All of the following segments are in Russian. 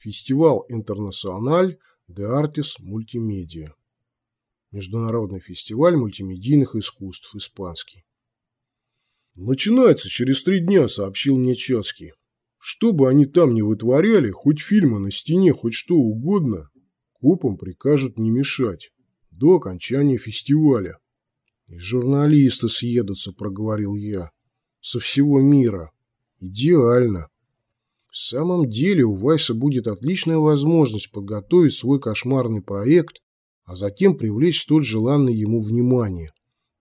Фестиваль Интернациональ де Артис Мультимедиа. Международный фестиваль мультимедийных искусств, испанский. «Начинается через три дня», — сообщил мне Чацкий. «Что бы они там ни вытворяли, хоть фильмы на стене, хоть что угодно, копам прикажут не мешать до окончания фестиваля». «И журналисты съедутся», — проговорил я. «Со всего мира. Идеально». В самом деле у Вайса будет отличная возможность подготовить свой кошмарный проект, а затем привлечь столь желанное ему внимание.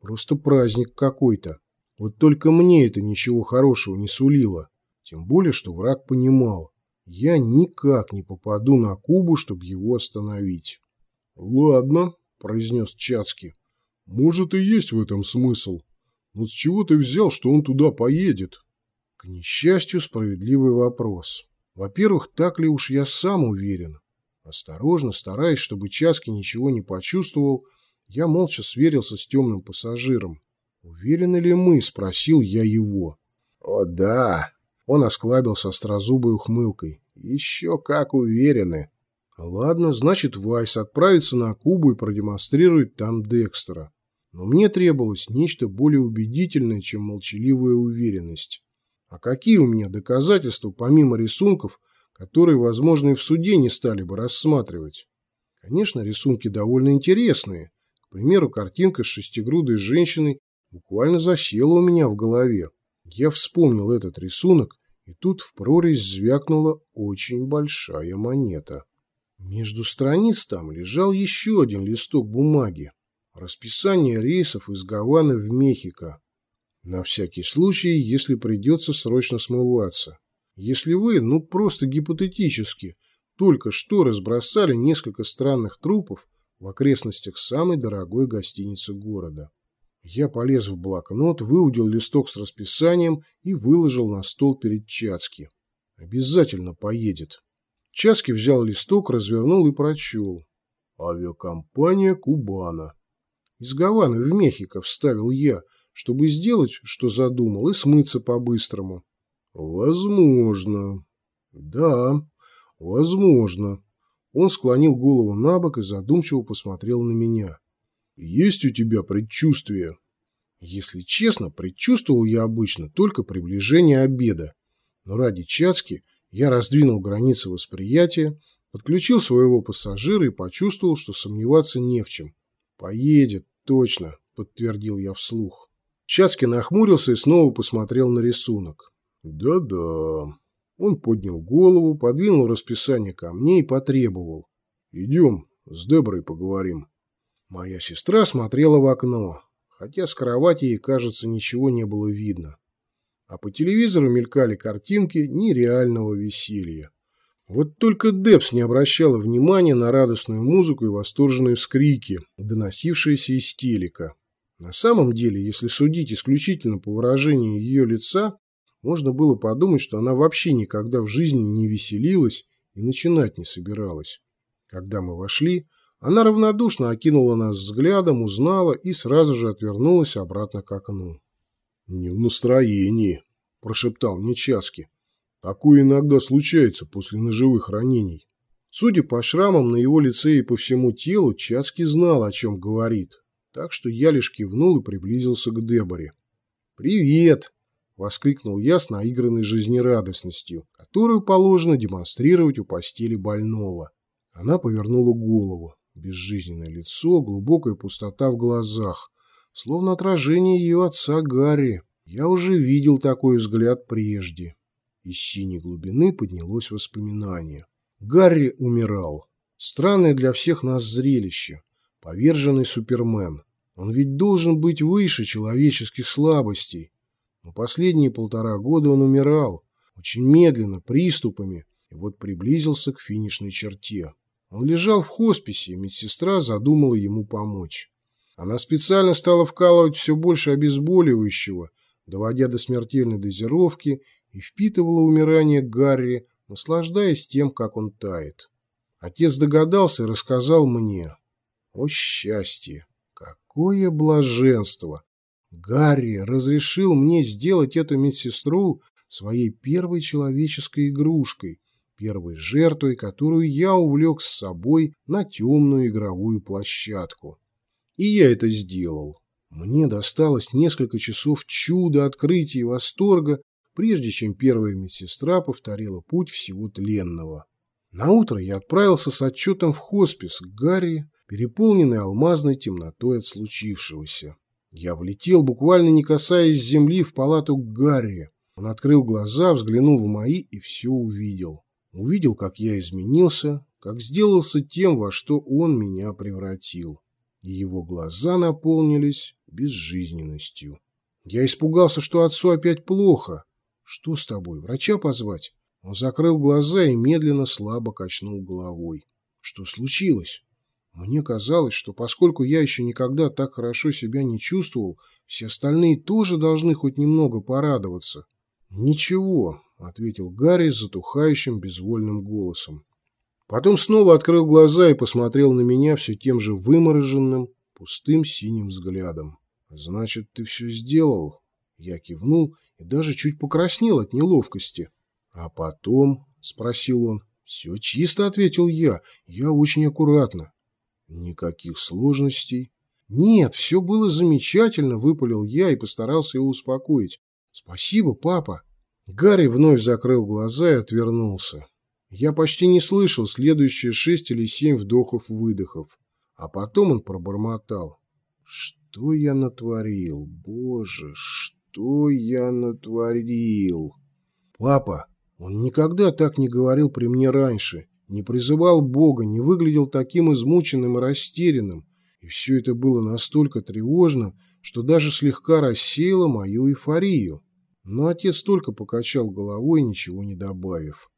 Просто праздник какой-то. Вот только мне это ничего хорошего не сулило. Тем более, что враг понимал. Я никак не попаду на Кубу, чтобы его остановить. «Ладно», — произнес Чацкий. «Может, и есть в этом смысл. Но с чего ты взял, что он туда поедет?» К несчастью, справедливый вопрос. Во-первых, так ли уж я сам уверен? Осторожно, стараясь, чтобы Часки ничего не почувствовал, я молча сверился с темным пассажиром. «Уверены ли мы?» – спросил я его. «О, да!» – он осклабился острозубой ухмылкой. «Еще как уверены!» «Ладно, значит, Вайс отправится на Кубу и продемонстрирует там Декстера. Но мне требовалось нечто более убедительное, чем молчаливая уверенность. А какие у меня доказательства, помимо рисунков, которые, возможно, и в суде не стали бы рассматривать? Конечно, рисунки довольно интересные. К примеру, картинка с шестигрудой женщиной буквально засела у меня в голове. Я вспомнил этот рисунок, и тут в прорезь звякнула очень большая монета. Между страниц там лежал еще один листок бумаги. Расписание рейсов из Гаваны в Мехико. На всякий случай, если придется срочно смываться. Если вы, ну просто гипотетически, только что разбросали несколько странных трупов в окрестностях самой дорогой гостиницы города. Я полез в блокнот, выудил листок с расписанием и выложил на стол перед Чацки. Обязательно поедет. Чацки взял листок, развернул и прочел. Авиакомпания «Кубана». Из Гаваны в Мехико вставил я – чтобы сделать, что задумал, и смыться по-быстрому. Возможно. Да, возможно. Он склонил голову на бок и задумчиво посмотрел на меня. Есть у тебя предчувствие? Если честно, предчувствовал я обычно только приближение обеда. Но ради Чацки я раздвинул границы восприятия, подключил своего пассажира и почувствовал, что сомневаться не в чем. «Поедет, точно», — подтвердил я вслух. Чацкий нахмурился и снова посмотрел на рисунок. «Да-да». Он поднял голову, подвинул расписание ко мне и потребовал. «Идем, с Деброй поговорим». Моя сестра смотрела в окно, хотя с кровати ей, кажется, ничего не было видно. А по телевизору мелькали картинки нереального веселья. Вот только Дебс не обращала внимания на радостную музыку и восторженные вскрики, доносившиеся из телека. На самом деле, если судить исключительно по выражению ее лица, можно было подумать, что она вообще никогда в жизни не веселилась и начинать не собиралась. Когда мы вошли, она равнодушно окинула нас взглядом, узнала и сразу же отвернулась обратно к окну. «Не в настроении», – прошептал Нечаски. «Такое иногда случается после ножевых ранений». Судя по шрамам на его лице и по всему телу, Часки знал, о чем говорит так что я лишь кивнул и приблизился к Деборе. «Привет!» – воскликнул я с наигранной жизнерадостностью, которую положено демонстрировать у постели больного. Она повернула голову. Безжизненное лицо, глубокая пустота в глазах, словно отражение ее отца Гарри. Я уже видел такой взгляд прежде. Из синей глубины поднялось воспоминание. Гарри умирал. Странное для всех нас зрелище поверженный Супермен. Он ведь должен быть выше человеческих слабостей. Но последние полтора года он умирал, очень медленно, приступами, и вот приблизился к финишной черте. Он лежал в хосписе, и медсестра задумала ему помочь. Она специально стала вкалывать все больше обезболивающего, доводя до смертельной дозировки, и впитывала умирание Гарри, наслаждаясь тем, как он тает. Отец догадался и рассказал мне, о счастье! Какое блаженство! Гарри разрешил мне сделать эту медсестру своей первой человеческой игрушкой, первой жертвой, которую я увлек с собой на темную игровую площадку. И я это сделал. Мне досталось несколько часов чуда, открытия и восторга, прежде чем первая медсестра повторила путь всего тленного. Наутро я отправился с отчетом в хоспис к Гарри, переполненный алмазной темнотой от случившегося. Я влетел, буквально не касаясь земли, в палату к Гарри. Он открыл глаза, взглянул в мои и все увидел. Увидел, как я изменился, как сделался тем, во что он меня превратил. И его глаза наполнились безжизненностью. Я испугался, что отцу опять плохо. Что с тобой, врача позвать? Он закрыл глаза и медленно слабо качнул головой. Что случилось? Мне казалось, что поскольку я еще никогда так хорошо себя не чувствовал, все остальные тоже должны хоть немного порадоваться. «Ничего», — ответил Гарри затухающим безвольным голосом. Потом снова открыл глаза и посмотрел на меня все тем же вымороженным, пустым синим взглядом. «Значит, ты все сделал?» Я кивнул и даже чуть покраснел от неловкости. «А потом?» — спросил он. «Все чисто», — ответил я. «Я очень аккуратно». «Никаких сложностей?» «Нет, все было замечательно», — выпалил я и постарался его успокоить. «Спасибо, папа». Гарри вновь закрыл глаза и отвернулся. Я почти не слышал следующие шесть или семь вдохов-выдохов. А потом он пробормотал. «Что я натворил? Боже, что я натворил?» «Папа, он никогда так не говорил при мне раньше, не призывал Бога, не выглядел таким измученным и растерянным, и все это было настолько тревожно, что даже слегка рассеяло мою эйфорию. Но отец только покачал головой, ничего не добавив.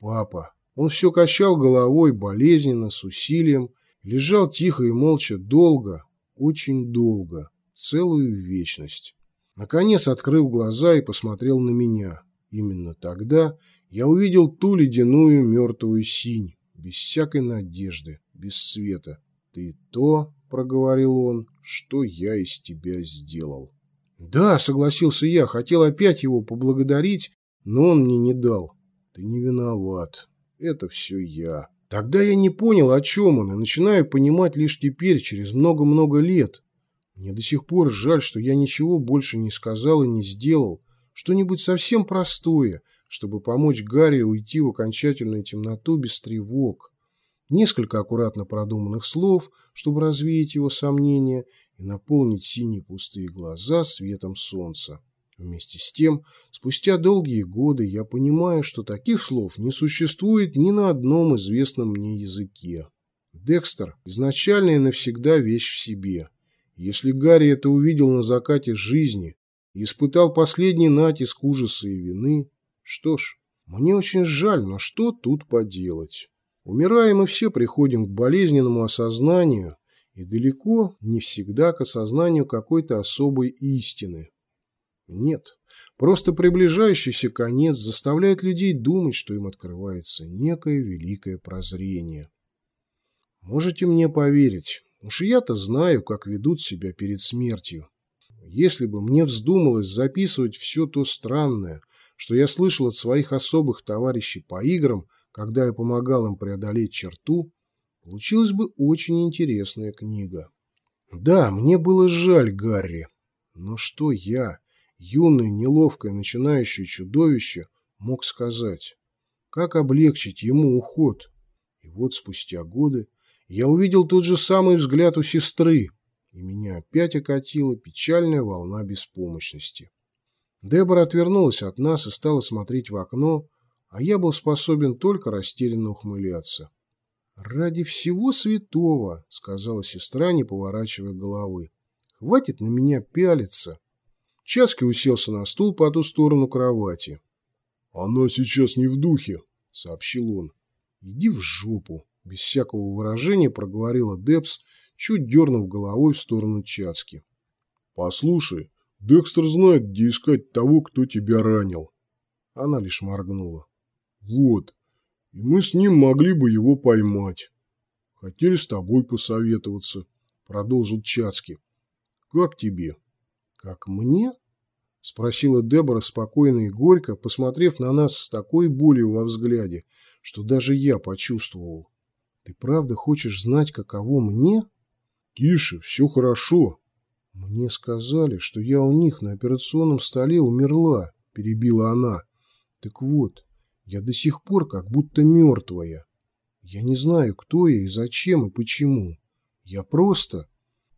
Папа. Он все качал головой, болезненно, с усилием, лежал тихо и молча долго, очень долго, целую вечность. Наконец открыл глаза и посмотрел на меня. Именно тогда я увидел ту ледяную мертвую синь, без всякой надежды, без света. «Ты то, — проговорил он, — что я из тебя сделал». «Да», — согласился я, хотел опять его поблагодарить, но он мне не дал. «Ты не виноват. Это все я». Тогда я не понял, о чем он, и начинаю понимать лишь теперь, через много-много лет. Мне до сих пор жаль, что я ничего больше не сказал и не сделал, что-нибудь совсем простое, чтобы помочь Гарри уйти в окончательную темноту без тревог. Несколько аккуратно продуманных слов, чтобы развеять его сомнения и наполнить синие пустые глаза светом солнца. Вместе с тем, спустя долгие годы я понимаю, что таких слов не существует ни на одном известном мне языке. Декстер – изначально и навсегда вещь в себе. Если Гарри это увидел на закате жизни, испытал последний натиск ужаса и вины. Что ж, мне очень жаль, но что тут поделать? Умирая, мы все приходим к болезненному осознанию и далеко не всегда к осознанию какой-то особой истины. Нет, просто приближающийся конец заставляет людей думать, что им открывается некое великое прозрение. Можете мне поверить, уж я-то знаю, как ведут себя перед смертью. Если бы мне вздумалось записывать все то странное, что я слышал от своих особых товарищей по играм, когда я помогал им преодолеть черту, получилась бы очень интересная книга. Да, мне было жаль Гарри, но что я, юное, неловкое, начинающее чудовище, мог сказать? Как облегчить ему уход? И вот спустя годы я увидел тот же самый взгляд у сестры, и меня опять окатила печальная волна беспомощности. Дебора отвернулась от нас и стала смотреть в окно, а я был способен только растерянно ухмыляться. «Ради всего святого», — сказала сестра, не поворачивая головы. «Хватит на меня пялиться». Часки уселся на стул по ту сторону кровати. «Она сейчас не в духе», — сообщил он. «Иди в жопу», — без всякого выражения проговорила Депс, чуть дернув головой в сторону Чацки. «Послушай, Декстер знает, где искать того, кто тебя ранил». Она лишь моргнула. «Вот, и мы с ним могли бы его поймать. Хотели с тобой посоветоваться», — продолжил Чацки. «Как тебе?» «Как мне?» Спросила Дебора спокойно и горько, посмотрев на нас с такой болью во взгляде, что даже я почувствовал. Ты правда хочешь знать, каково мне? Тише, все хорошо. Мне сказали, что я у них на операционном столе умерла, перебила она. Так вот, я до сих пор как будто мертвая. Я не знаю, кто я и зачем и почему. Я просто...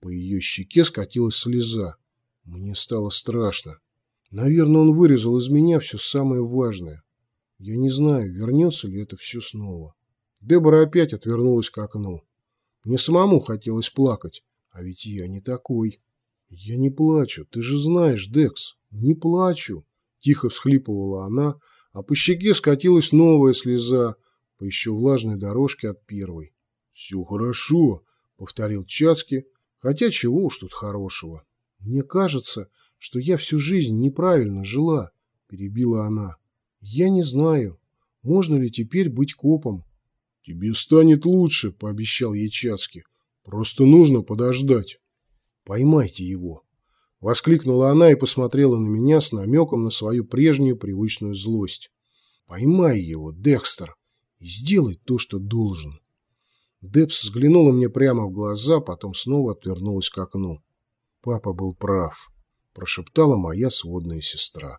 По ее щеке скатилась слеза. Мне стало страшно. Наверное, он вырезал из меня все самое важное. Я не знаю, вернется ли это все снова. Дебора опять отвернулась к окну. Мне самому хотелось плакать, а ведь я не такой. Я не плачу, ты же знаешь, Декс, не плачу. Тихо всхлипывала она, а по щеке скатилась новая слеза по еще влажной дорожке от первой. «Все хорошо», — повторил Чацки, хотя чего уж тут хорошего. «Мне кажется, что я всю жизнь неправильно жила», — перебила она. «Я не знаю, можно ли теперь быть копом». «Тебе станет лучше», — пообещал ей Чацки. «Просто нужно подождать». «Поймайте его», — воскликнула она и посмотрела на меня с намеком на свою прежнюю привычную злость. «Поймай его, Декстер, и сделай то, что должен». Депс взглянула мне прямо в глаза, потом снова отвернулась к окну. Папа был прав, прошептала моя сводная сестра.